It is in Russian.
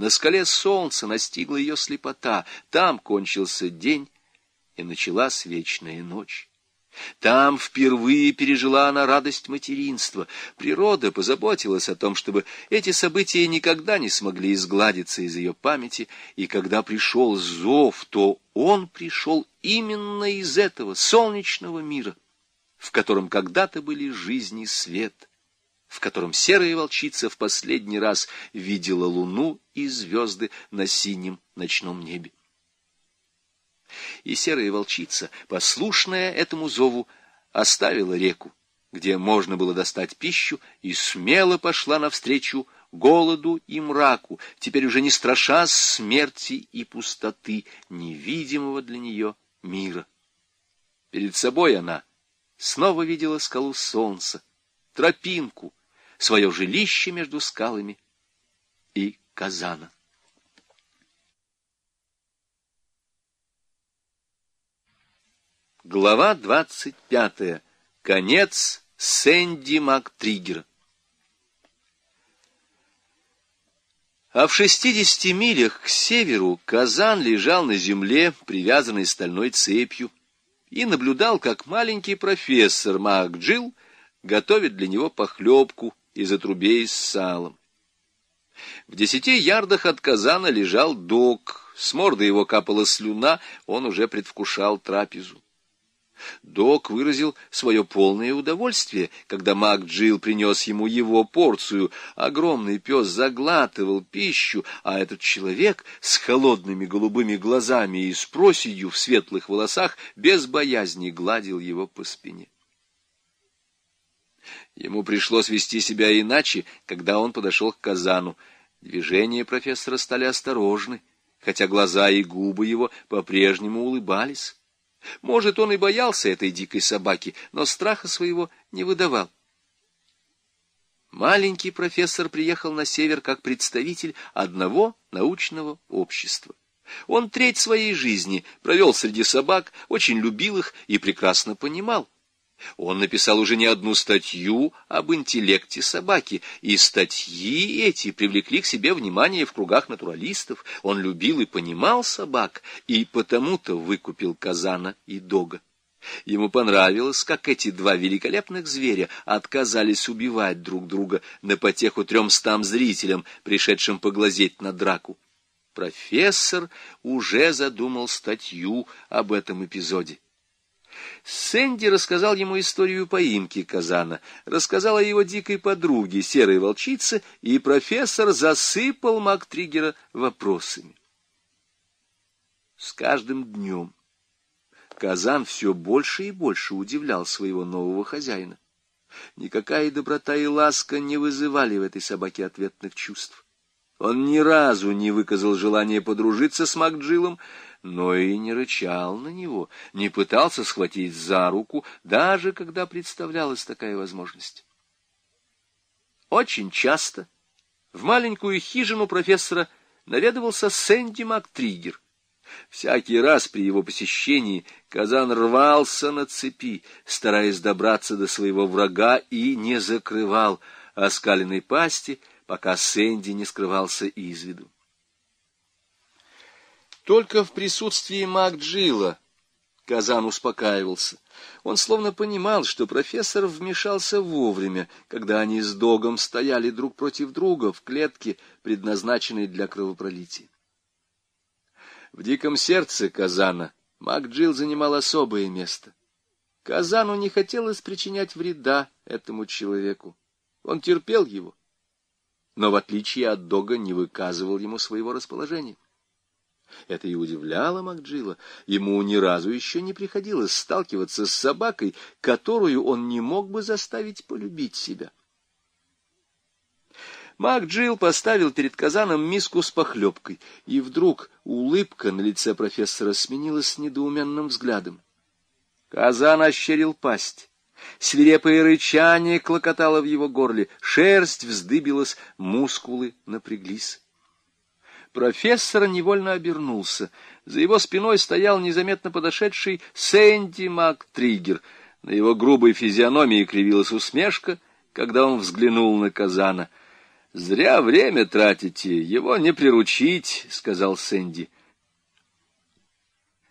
На скале солнца настигла ее слепота, там кончился день, и началась вечная ночь. Там впервые пережила она радость материнства. Природа позаботилась о том, чтобы эти события никогда не смогли изгладиться из ее памяти, и когда пришел зов, то он пришел именно из этого солнечного мира, в котором когда-то были жизнь и свет, в котором серая волчица в последний раз видела луну и звезды на синем ночном небе и серая волчица, послушная этому зову, оставила реку, где можно было достать пищу, и смело пошла навстречу голоду и мраку, теперь уже не страша смерти и пустоты невидимого для нее мира. Перед собой она снова видела скалу солнца, тропинку, свое жилище между скалами и казана. Глава двадцать пятая. Конец Сэнди МакТриггера. А в шестидесяти милях к северу Казан лежал на земле, привязанный стальной цепью, и наблюдал, как маленький профессор МакДжилл готовит для него похлебку из отрубей с салом. В десяти ярдах от Казана лежал док, с морды его капала слюна, он уже предвкушал трапезу. Док выразил свое полное удовольствие, когда маг Джилл принес ему его порцию. Огромный пес заглатывал пищу, а этот человек с холодными голубыми глазами и с проседью в светлых волосах без боязни гладил его по спине. Ему пришлось вести себя иначе, когда он подошел к казану. Движения профессора стали осторожны, хотя глаза и губы его по-прежнему улыбались. Может, он и боялся этой дикой собаки, но страха своего не выдавал. Маленький профессор приехал на север как представитель одного научного общества. Он треть своей жизни провел среди собак, очень любил их и прекрасно понимал, он написал уже не одну статью об интеллекте собаки, и статьи эти привлекли к себе внимание в кругах натуралистов. Он любил и понимал собак, и потому-то выкупил Казана и Дога. Ему понравилось, как эти два великолепных зверя отказались убивать друг друга на потеху трёмстам зрителям, пришедшим поглазеть на драку. Профессор уже задумал статью об этом эпизоде. Сэнди рассказал ему историю поимки Казана, рассказал о его дикой подруге, серой волчице, и профессор засыпал Мактриггера вопросами. С каждым днем Казан все больше и больше удивлял своего нового хозяина. Никакая доброта и ласка не вызывали в этой собаке ответных чувств. Он ни разу не выказал желания подружиться с Макджилом, но и не рычал на него, не пытался схватить за руку, даже когда представлялась такая возможность. Очень часто в маленькую хижину профессора наведывался Сэнди МакТриггер. Всякий раз при его посещении Казан рвался на цепи, стараясь добраться до своего врага и не закрывал оскаленной пасти, пока Сэнди не скрывался из виду. Только в присутствии Макджилла Казан успокаивался. Он словно понимал, что профессор вмешался вовремя, когда они с Догом стояли друг против друга в клетке, предназначенной для кровопролития. В диком сердце Казана Макджилл занимал особое место. Казану не хотелось причинять вреда этому человеку. Он терпел его, но в отличие от Дога не выказывал ему своего расположения. Это и удивляло Макджилла. Ему ни разу еще не приходилось сталкиваться с собакой, которую он не мог бы заставить полюбить себя. Макджилл поставил перед казаном миску с похлебкой, и вдруг улыбка на лице профессора сменилась недоуменным взглядом. Казан ощерил пасть. Свирепое рычание клокотало в его горле, шерсть вздыбилась, мускулы напряглись. Профессор невольно обернулся. За его спиной стоял незаметно подошедший Сэнди МакТриггер. На его грубой физиономии кривилась усмешка, когда он взглянул на Казана. «Зря время тратите, его не приручить», — сказал Сэнди.